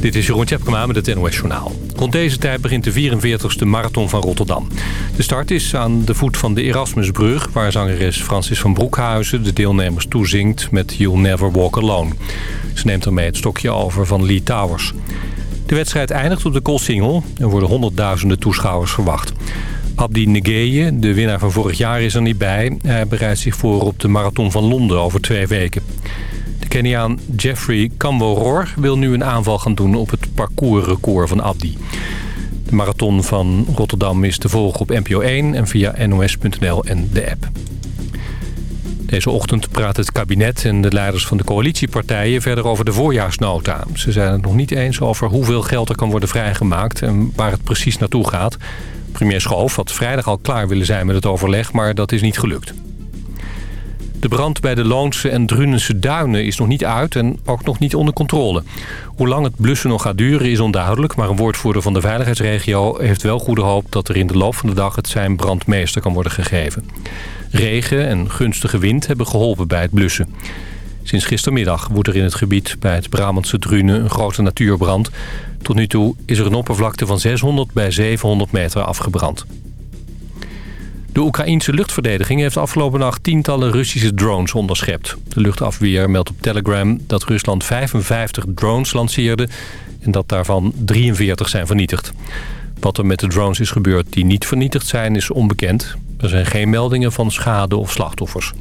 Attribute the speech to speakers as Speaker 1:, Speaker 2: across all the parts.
Speaker 1: Dit is Jeroen Tjepkema met het NOS Journaal. Rond deze tijd begint de 44e Marathon van Rotterdam. De start is aan de voet van de Erasmusbrug... waar zangeres Francis van Broekhuizen de deelnemers toezingt... met You'll Never Walk Alone. Ze neemt ermee het stokje over van Lee Towers. De wedstrijd eindigt op de Koolsingel. Er worden honderdduizenden toeschouwers verwacht. Abdi Negeye, de winnaar van vorig jaar, is er niet bij. Hij bereidt zich voor op de Marathon van Londen over twee weken. Keniaan Jeffrey Kamworor wil nu een aanval gaan doen op het parcoursrecord van Abdi. De marathon van Rotterdam is te volgen op NPO 1 en via nos.nl en de app. Deze ochtend praat het kabinet en de leiders van de coalitiepartijen verder over de voorjaarsnota. Ze zijn het nog niet eens over hoeveel geld er kan worden vrijgemaakt en waar het precies naartoe gaat. Premier Schoof had vrijdag al klaar willen zijn met het overleg, maar dat is niet gelukt. De brand bij de Loonse en Drunense duinen is nog niet uit en ook nog niet onder controle. Hoe lang het blussen nog gaat duren is onduidelijk... maar een woordvoerder van de veiligheidsregio heeft wel goede hoop... dat er in de loop van de dag het zijn brandmeester kan worden gegeven. Regen en gunstige wind hebben geholpen bij het blussen. Sinds gistermiddag woedt er in het gebied bij het Brabantse Drunen een grote natuurbrand. Tot nu toe is er een oppervlakte van 600 bij 700 meter afgebrand. De Oekraïense luchtverdediging heeft afgelopen nacht tientallen Russische drones onderschept. De luchtafweer meldt op Telegram dat Rusland 55 drones lanceerde... en dat daarvan 43 zijn vernietigd. Wat er met de drones is gebeurd die niet vernietigd zijn is onbekend. Er zijn geen meldingen van schade of slachtoffers.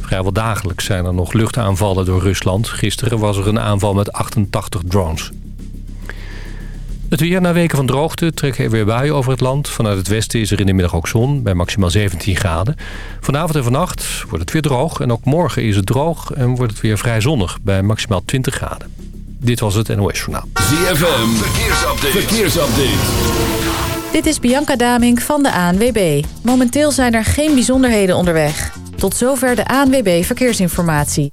Speaker 1: Vrijwel dagelijks zijn er nog luchtaanvallen door Rusland. Gisteren was er een aanval met 88 drones. Het weer na weken van droogte trekken er weer buien over het land. Vanuit het westen is er in de middag ook zon, bij maximaal 17 graden. Vanavond en vannacht wordt het weer droog. En ook morgen is het droog en wordt het weer vrij zonnig, bij maximaal 20 graden. Dit was het NOS Journaal.
Speaker 2: ZFM, verkeersupdate. verkeersupdate.
Speaker 3: Dit is Bianca Daming van de ANWB. Momenteel zijn er geen bijzonderheden onderweg. Tot zover de ANWB Verkeersinformatie.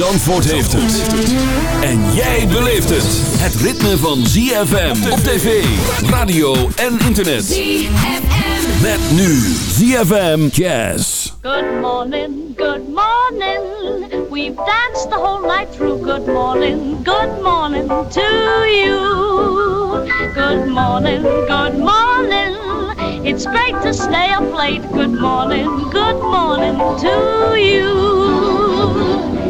Speaker 2: Zandvoort heeft het. En jij beleeft het. Het ritme van ZFM op tv, radio en internet. ZFM. Met nu ZFM Jazz.
Speaker 4: Good morning, good morning. We've danced the whole night through. Good morning, good morning to you. Good morning, good morning. It's great to stay up late. Good morning, good morning to you.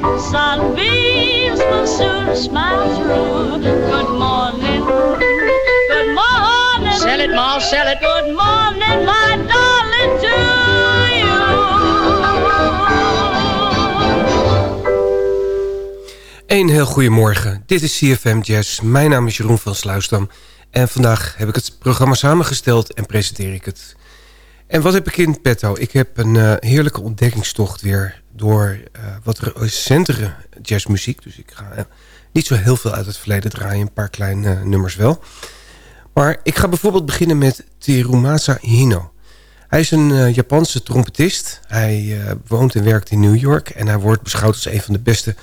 Speaker 4: Sunbeams will soon smile through. Good morning. Good morning.
Speaker 5: Sell it, Ma, sell it.
Speaker 4: Good morning, my darling, to
Speaker 6: Een heel goedemorgen. Dit is CFM Jazz. Mijn naam is Jeroen van Sluisdam. En vandaag heb ik het programma samengesteld en presenteer ik het. En wat heb ik in petto? Ik heb een uh, heerlijke ontdekkingstocht weer door uh, wat recentere jazzmuziek. Dus ik ga uh, niet zo heel veel uit het verleden draaien. Een paar kleine nummers wel. Maar ik ga bijvoorbeeld beginnen met Terumasa Hino. Hij is een Japanse trompetist. Hij woont en werkt in New York. En hij wordt beschouwd als een van de beste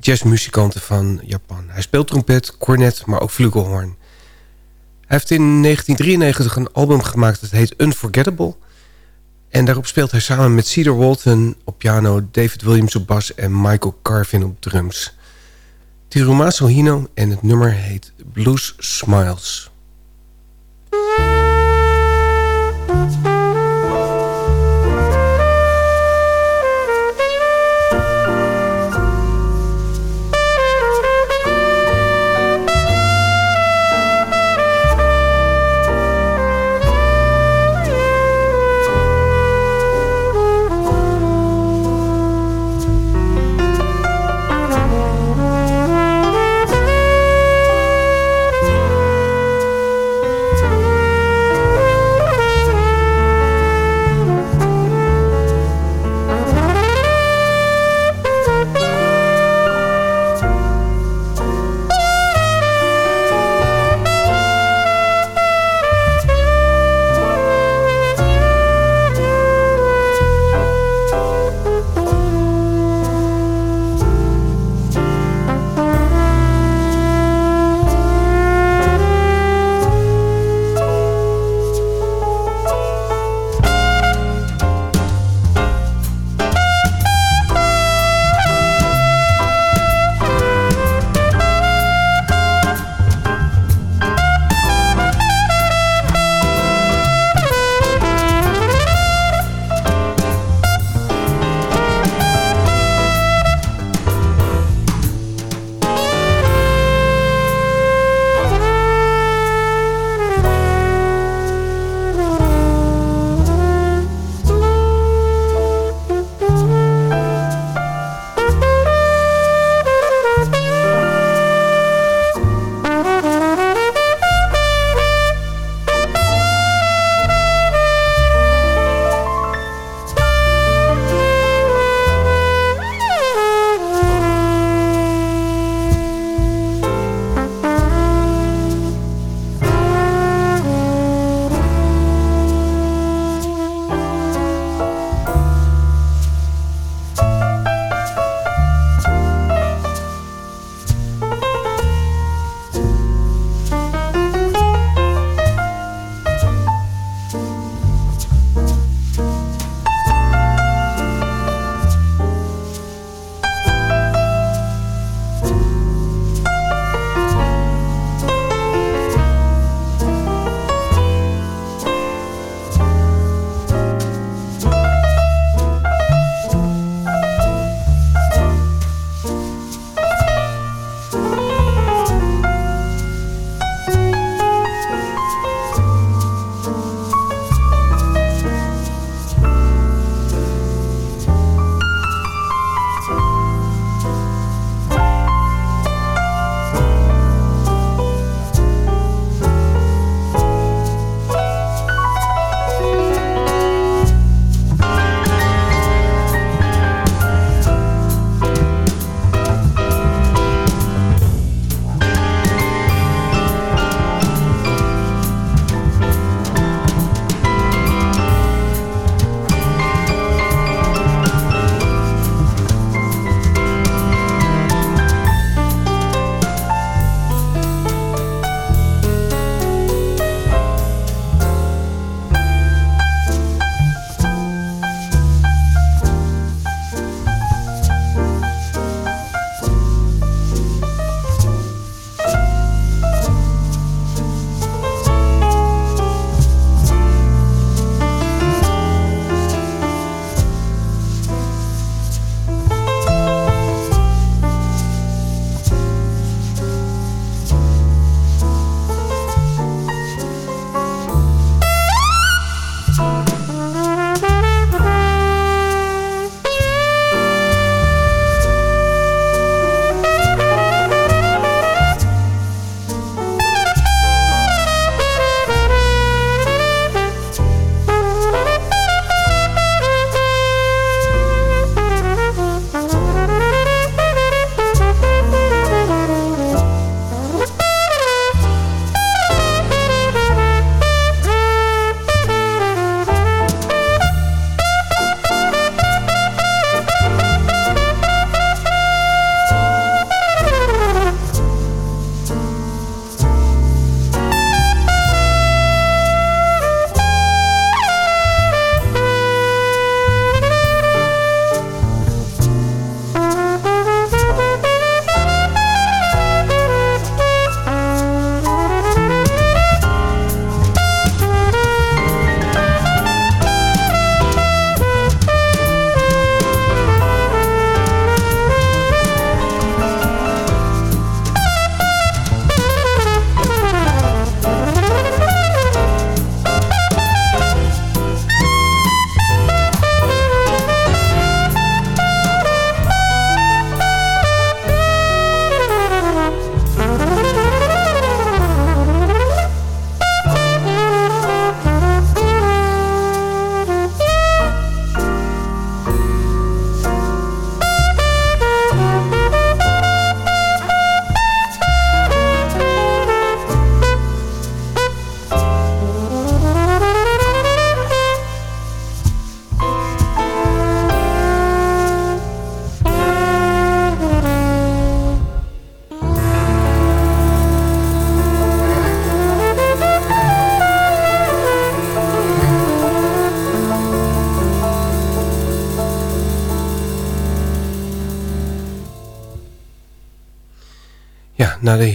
Speaker 6: jazzmuzikanten van Japan. Hij speelt trompet, cornet, maar ook flugelhorn. Hij heeft in 1993 een album gemaakt dat heet Unforgettable. En daarop speelt hij samen met Cedar Walton op piano... David Williams op bas en Michael Carvin op drums. Tirumaso Hino en het nummer heet Blues Smiles.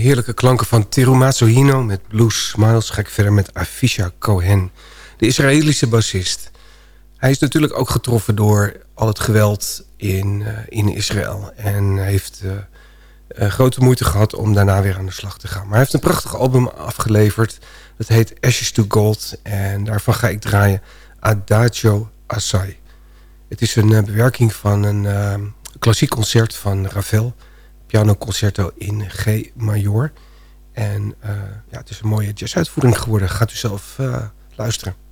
Speaker 6: Heerlijke klanken van Terumatsu Hino met Blues Smiles... ga ik verder met Afisha Cohen, de Israëlische bassist. Hij is natuurlijk ook getroffen door al het geweld in, uh, in Israël. En heeft uh, uh, grote moeite gehad om daarna weer aan de slag te gaan. Maar hij heeft een prachtig album afgeleverd. Dat heet Ashes to Gold. En daarvan ga ik draaien Adagio Assai. Het is een bewerking van een klassiek concert van Ravel pianoconcerto in G major. En uh, ja, het is een mooie jazzuitvoering geworden. Gaat u zelf uh, luisteren.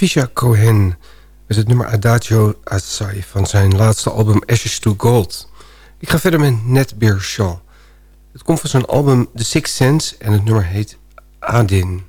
Speaker 6: Afisha Cohen met het nummer Adagio Assai van zijn laatste album Ashes to Gold. Ik ga verder met Ned Beershaw. Het komt van zijn album The Sixth Sense en het nummer heet Adin.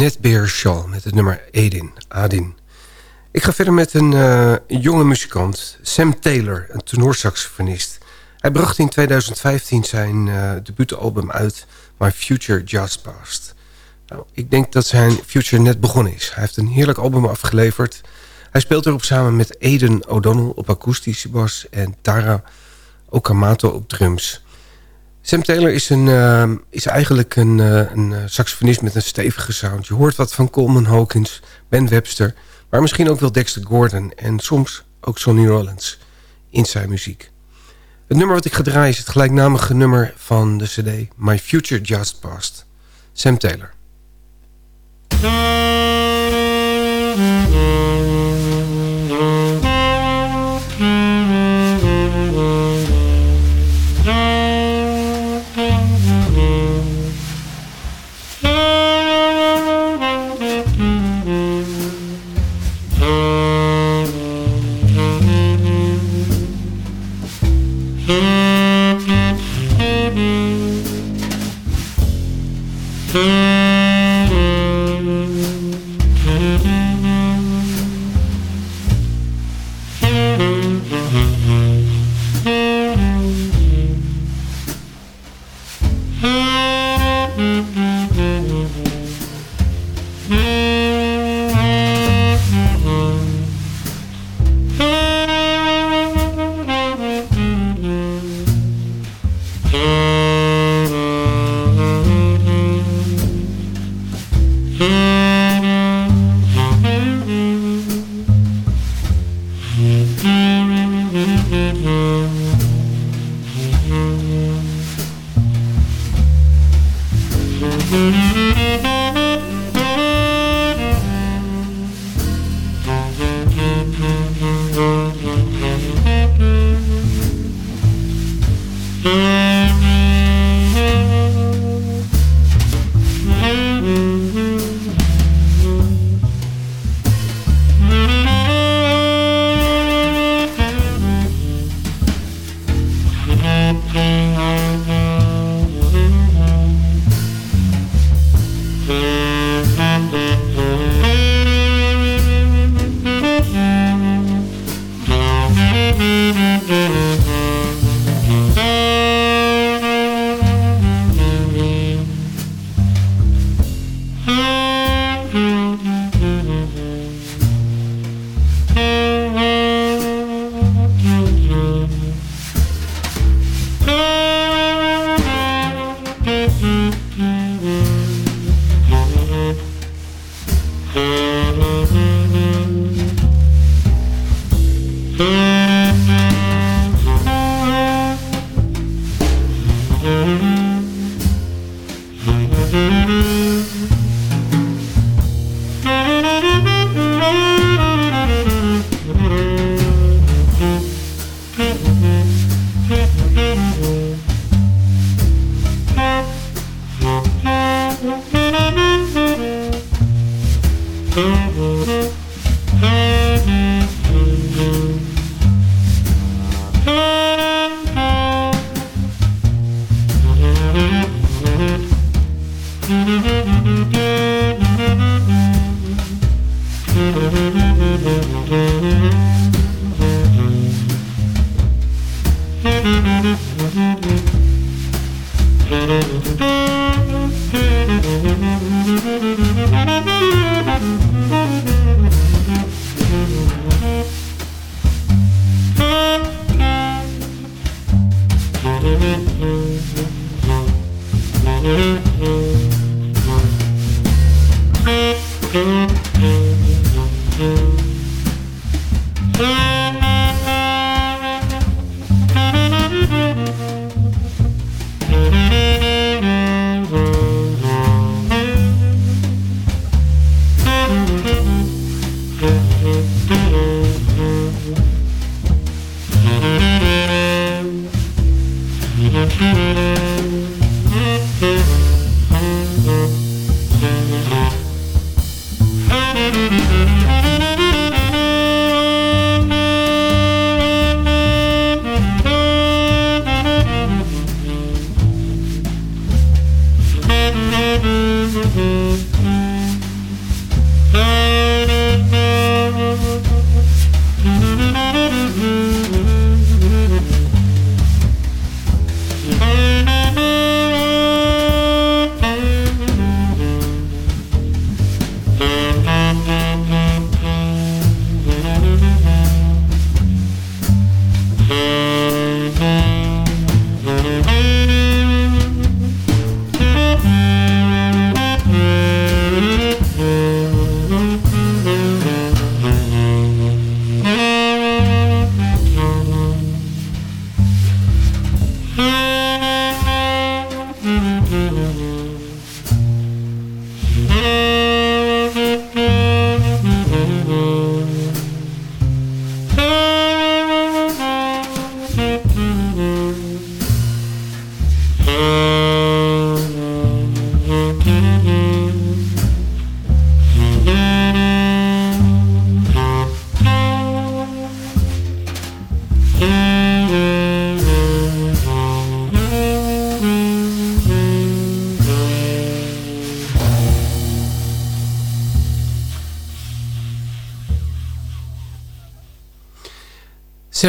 Speaker 6: Netbeer Shaw met het nummer Edin, Adin. Ik ga verder met een uh, jonge muzikant, Sam Taylor, een tenorsaxofonist. Hij bracht in 2015 zijn uh, debuutalbum uit, My Future Just Passed. Nou, ik denk dat zijn future net begonnen is. Hij heeft een heerlijk album afgeleverd. Hij speelt erop samen met Aiden O'Donnell op akoestische bas en Tara Okamoto op drums. Sam Taylor is, een, uh, is eigenlijk een, uh, een saxofonist met een stevige sound. Je hoort wat van Coleman Hawkins, Ben Webster... maar misschien ook wel Dexter Gordon en soms ook Sonny Rollins in zijn muziek. Het nummer wat ik ga draaien is het gelijknamige nummer van de cd... My Future Just Passed. Sam Taylor.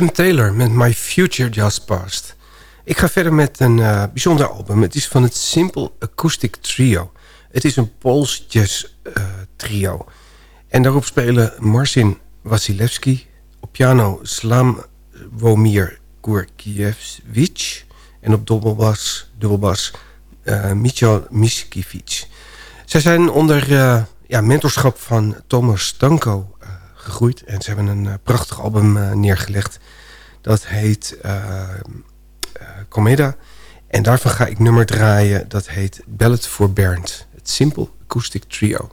Speaker 6: Taylor met My Future Just Passed. Ik ga verder met een uh, bijzonder album. Het is van het Simple Acoustic Trio. Het is een Pools jazz uh, trio. En daarop spelen Marcin Wasilewski... op piano Slamwomir Kurkiewicz... en op dubbelbas, dubbelbas uh, Michal Miskiewicz. Zij zijn onder ja, mentorschap van Thomas Stanko gegroeid. En ze hebben een uh, prachtig album uh, neergelegd. Dat heet uh, Comeda. En daarvan ga ik nummer draaien. Dat heet Ballad for Bernd. Het Simple Acoustic Trio.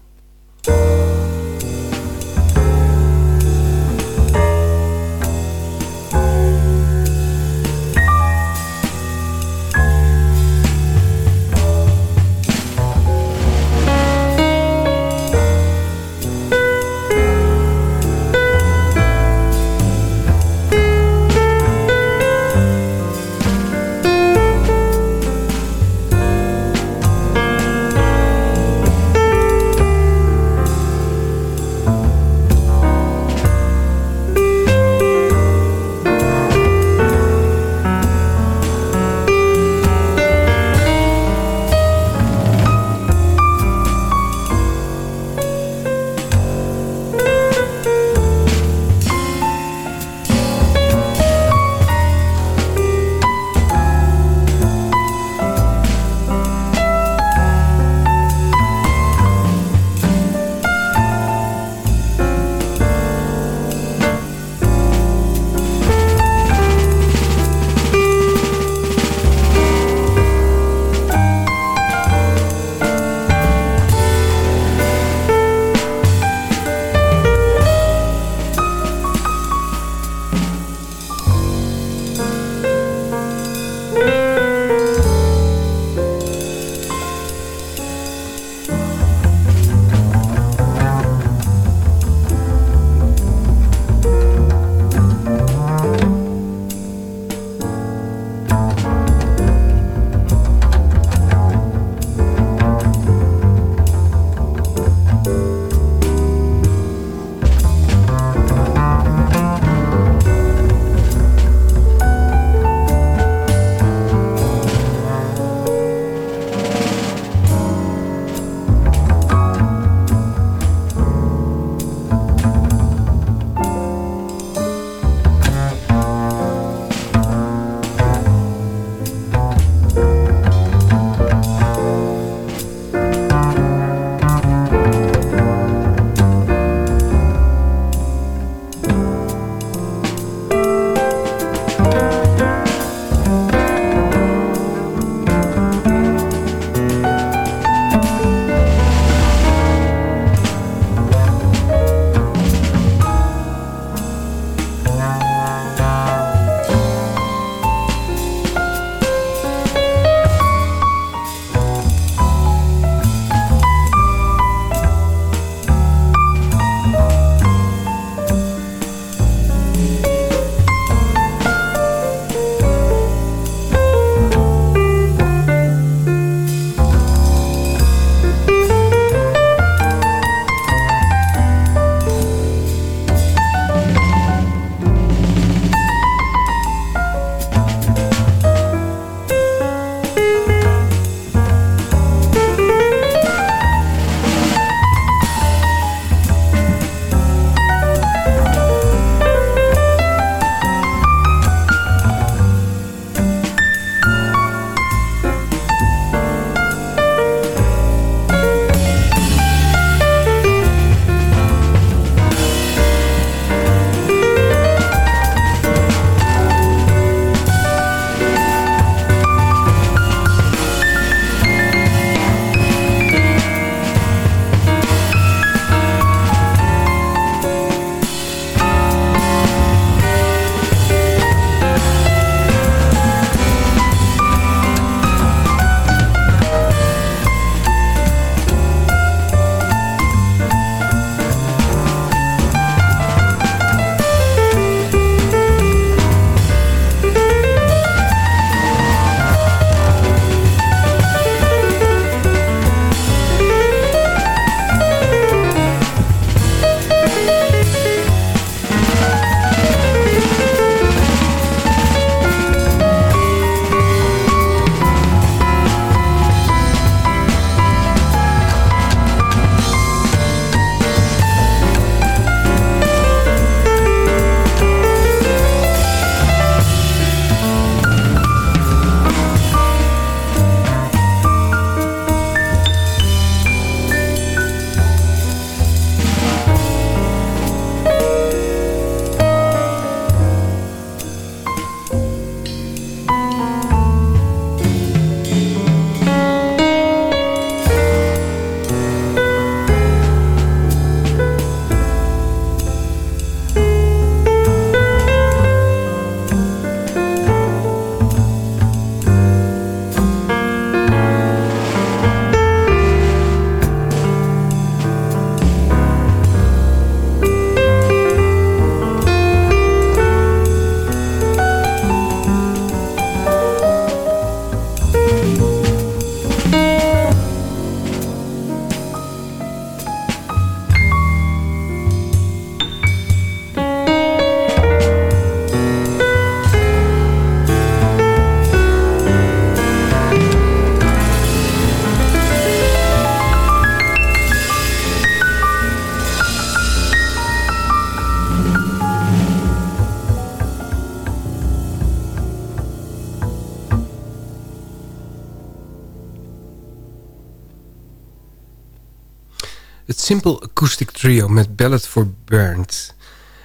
Speaker 6: Simple Acoustic Trio met Ballad for Bernd.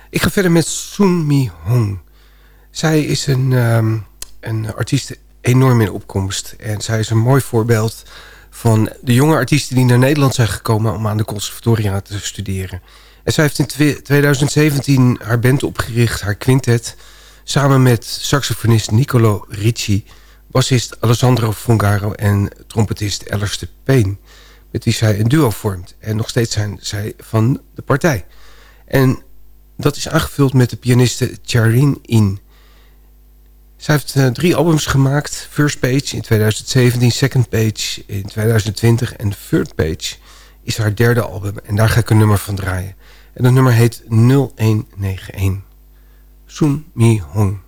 Speaker 6: Ik ga verder met Soon Mi Hong. Zij is een, um, een artiest enorm in opkomst. En zij is een mooi voorbeeld van de jonge artiesten die naar Nederland zijn gekomen... om aan de conservatoria te studeren. En zij heeft in 2017 haar band opgericht, haar quintet... samen met saxofonist Nicolo Ricci... bassist Alessandro Fongaro en trompetist Alistair Payne met wie zij een duo vormt. En nog steeds zijn zij van de partij. En dat is aangevuld met de pianiste Charine In. Zij heeft uh, drie albums gemaakt. First Page in 2017, Second Page in 2020 en Third Page is haar derde album. En daar ga ik een nummer van draaien. En dat nummer heet 0191. Soon Mi Hong.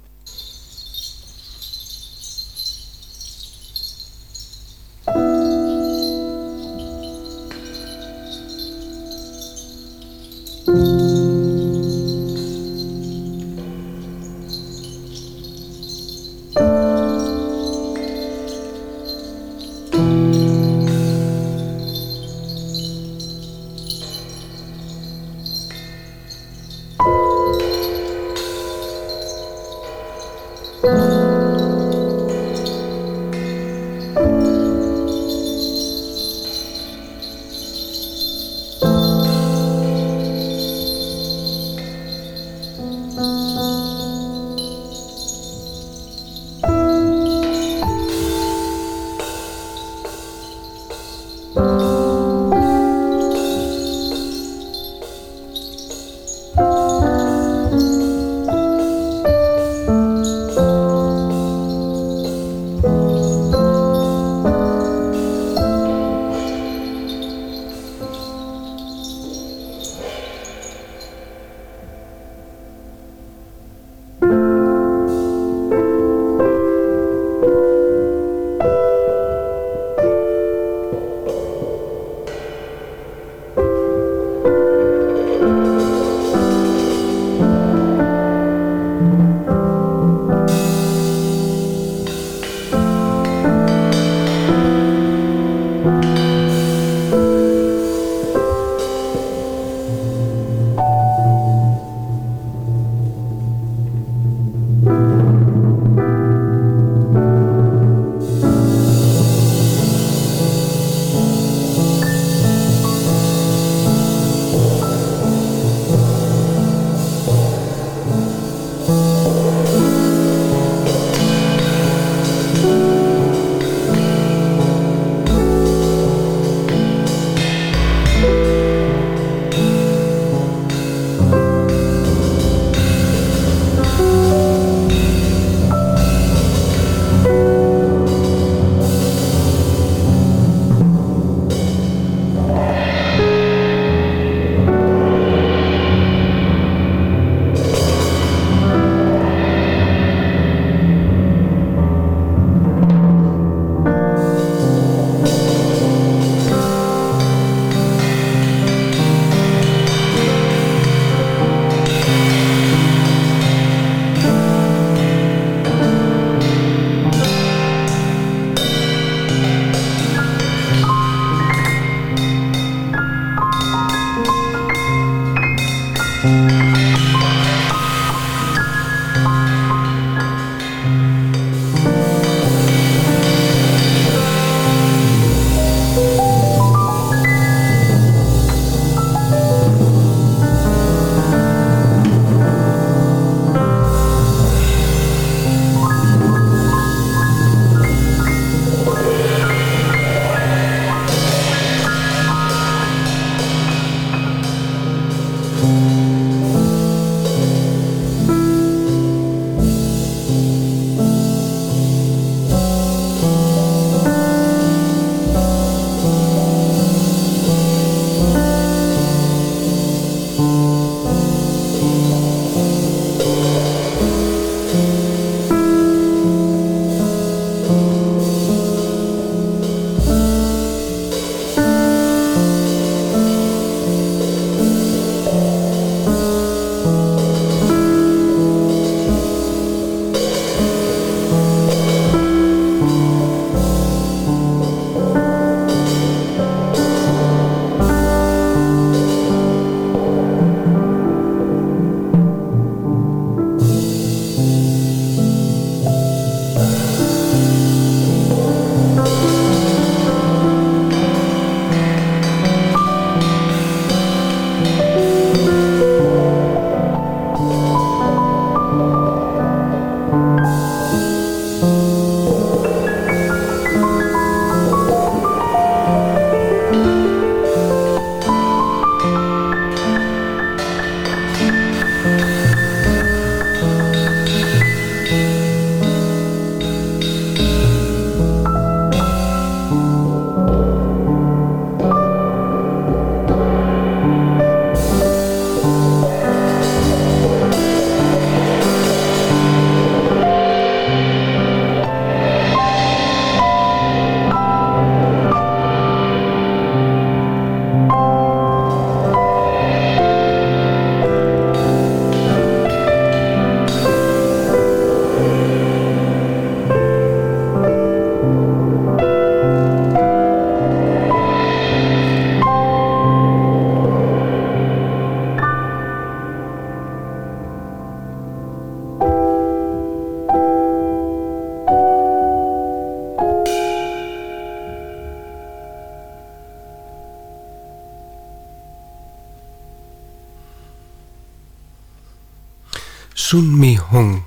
Speaker 6: Sun Mi Hong.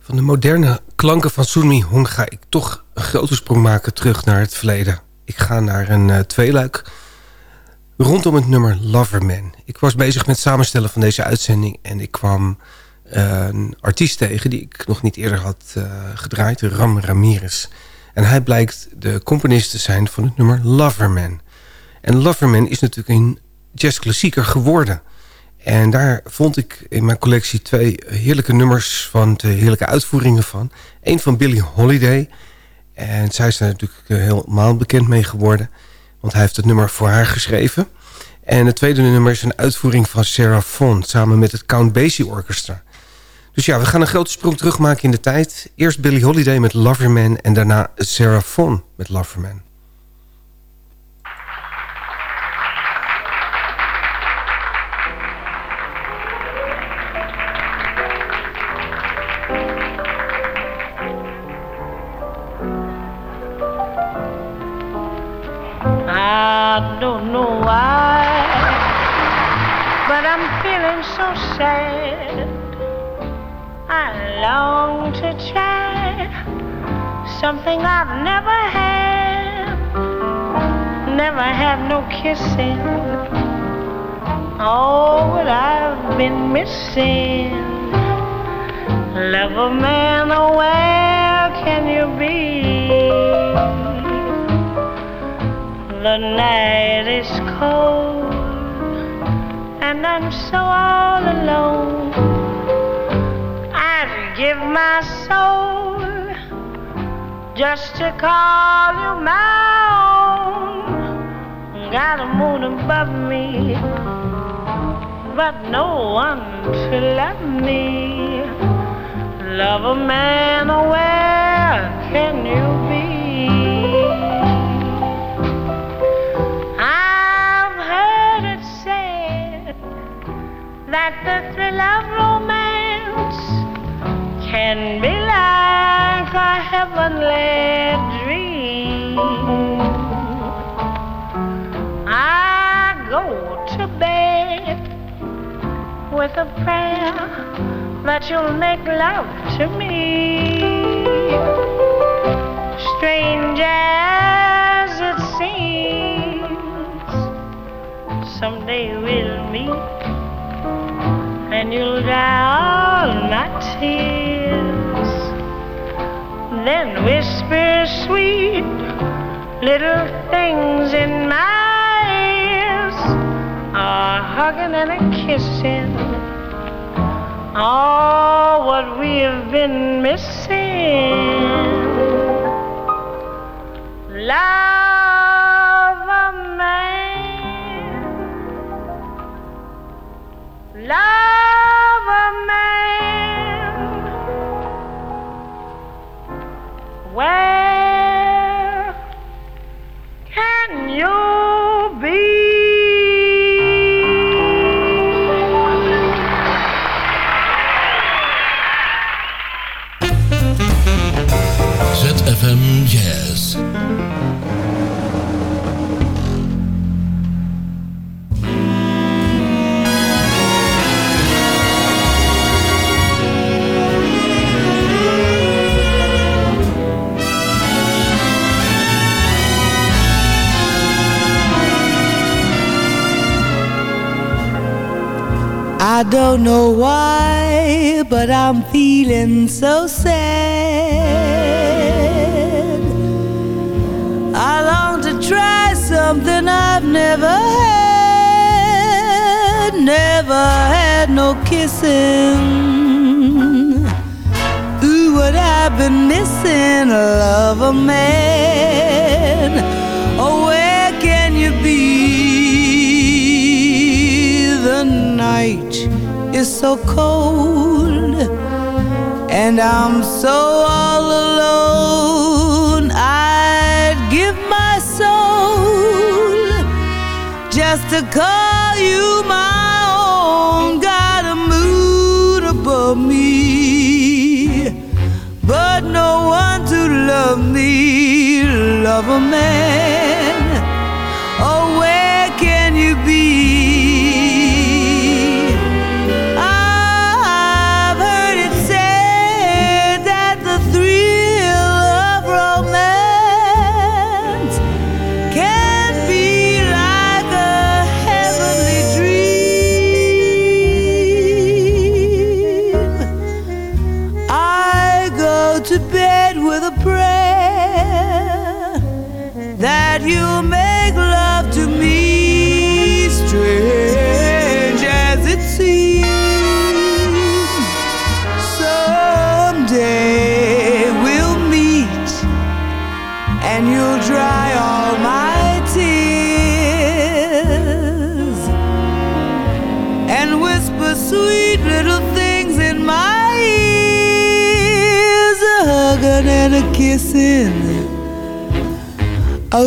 Speaker 6: Van de moderne klanken van Sun Mi Hong ga ik toch een grote sprong maken terug naar het verleden. Ik ga naar een uh, tweeluik rondom het nummer Loverman. Ik was bezig met het samenstellen van deze uitzending en ik kwam uh, een artiest tegen die ik nog niet eerder had uh, gedraaid, Ram Ramirez. En hij blijkt de componist te zijn van het nummer Loverman. En Loverman is natuurlijk een jazzklassieker geworden. En daar vond ik in mijn collectie twee heerlijke nummers van, twee heerlijke uitvoeringen van. Eén van Billie Holiday. En zij is daar natuurlijk helemaal bekend mee geworden. Want hij heeft het nummer voor haar geschreven. En het tweede nummer is een uitvoering van Sarah samen met het Count Basie Orchestra. Dus ja, we gaan een grote sprong terugmaken in de tijd. Eerst Billie Holiday met Loverman... en daarna Sarah met Loverman.
Speaker 7: I don't know why, but I'm feeling so sad. I long to try something I've never had. Never had no kissing. Oh, what I've been missing. Love a man, oh, where can you be? The night is cold and I'm so all alone. I'd give my soul just to call you my own. Got a moon above me, but no one to love me. Love a man, oh, where can you be? That the thrill of romance can be like a heavenly dream. I go to bed with a prayer that you'll make love to me. Strange as it seems, someday we'll meet and you'll all my tears. Then whisper sweet little things in my ears, a hugging and a kissing. All what we have been missing. Love a man. Love
Speaker 2: way.
Speaker 8: I don't know why, but I'm feeling so sad. I long to try something I've never had, never had no kissing. Ooh, what I've been missing, love a man. Is so cold and I'm so all alone. I'd give my soul just to call you my own. Got a moon above me but no one to love me. Love a man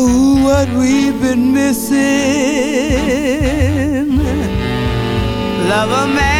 Speaker 8: What we've been missing. Love a man,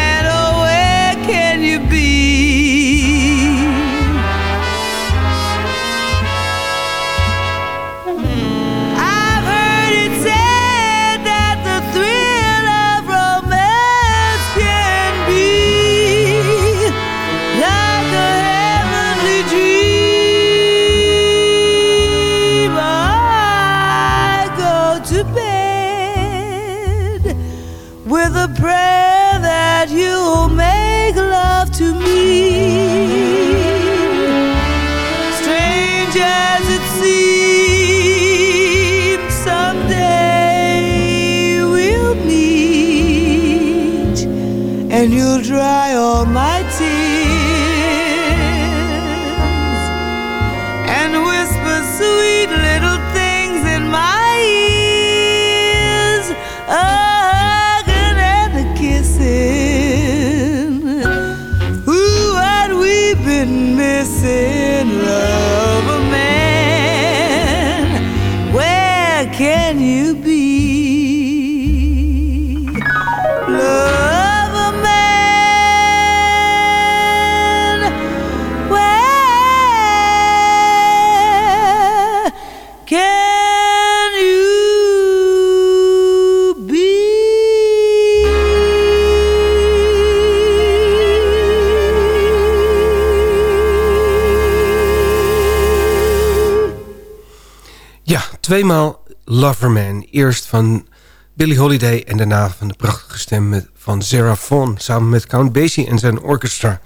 Speaker 6: tweemaal Loverman. Eerst van Billie Holiday en daarna van de prachtige stem van Sarah samen met Count Basie en zijn orchestra.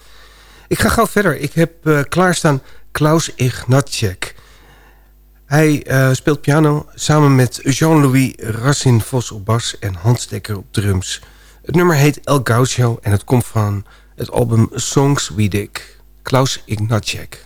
Speaker 6: Ik ga gauw verder. Ik heb eh, klaarstaan Klaus Ignatjek. Hij eh, speelt piano samen met Jean-Louis Racine Vos op bas en Hans Dekker op drums. Het nummer heet El Gaucho en het komt van het album Songs We Dig. Klaus Ignatjek.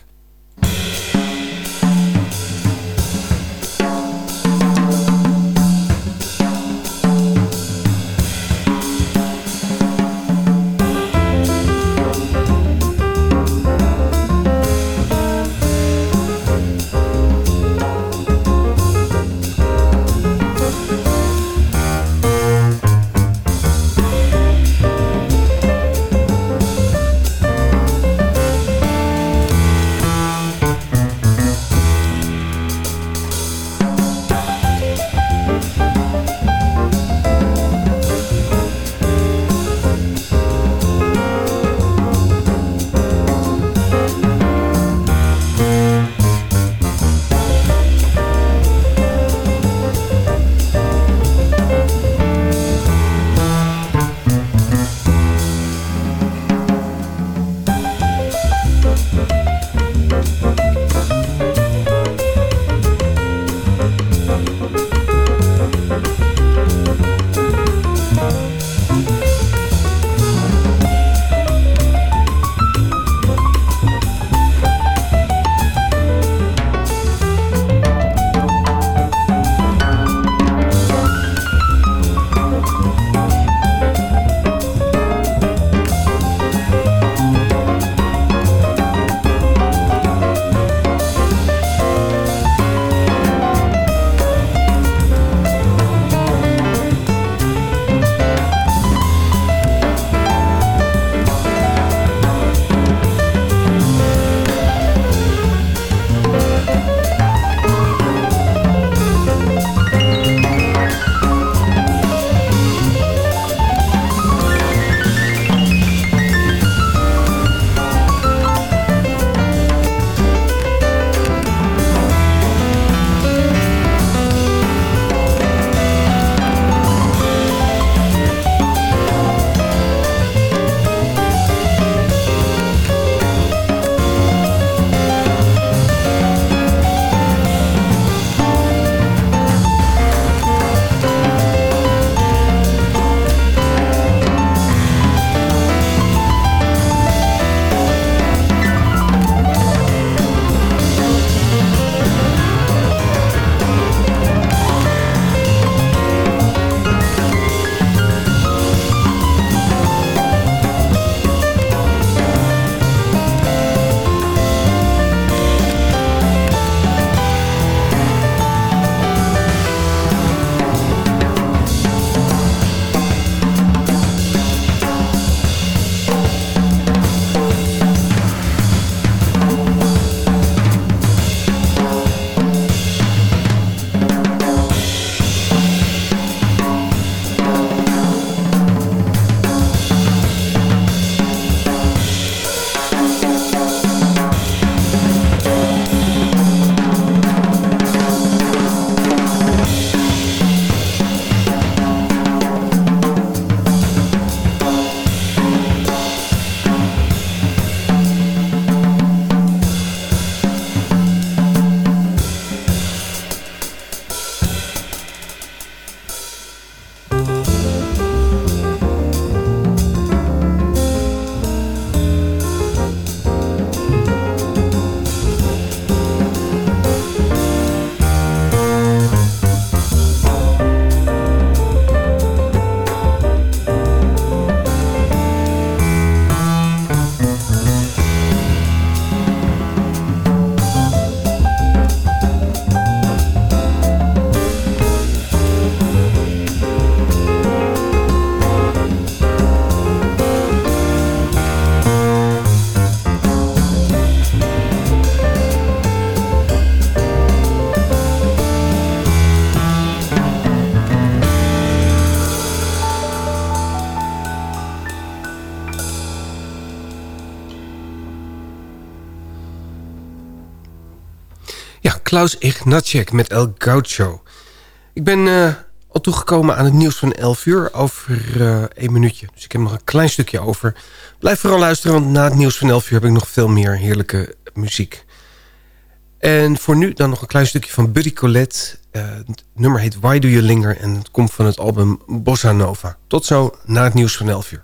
Speaker 6: Klaus Ignacek met El Gaucho. Ik ben uh, al toegekomen aan het nieuws van 11 uur over uh, één minuutje. Dus ik heb nog een klein stukje over. Blijf vooral luisteren, want na het nieuws van 11 uur heb ik nog veel meer heerlijke muziek. En voor nu dan nog een klein stukje van Buddy Colette. Uh, het nummer heet Why Do You Linger en het komt van het album Bossa Nova. Tot zo na het nieuws van 11 uur.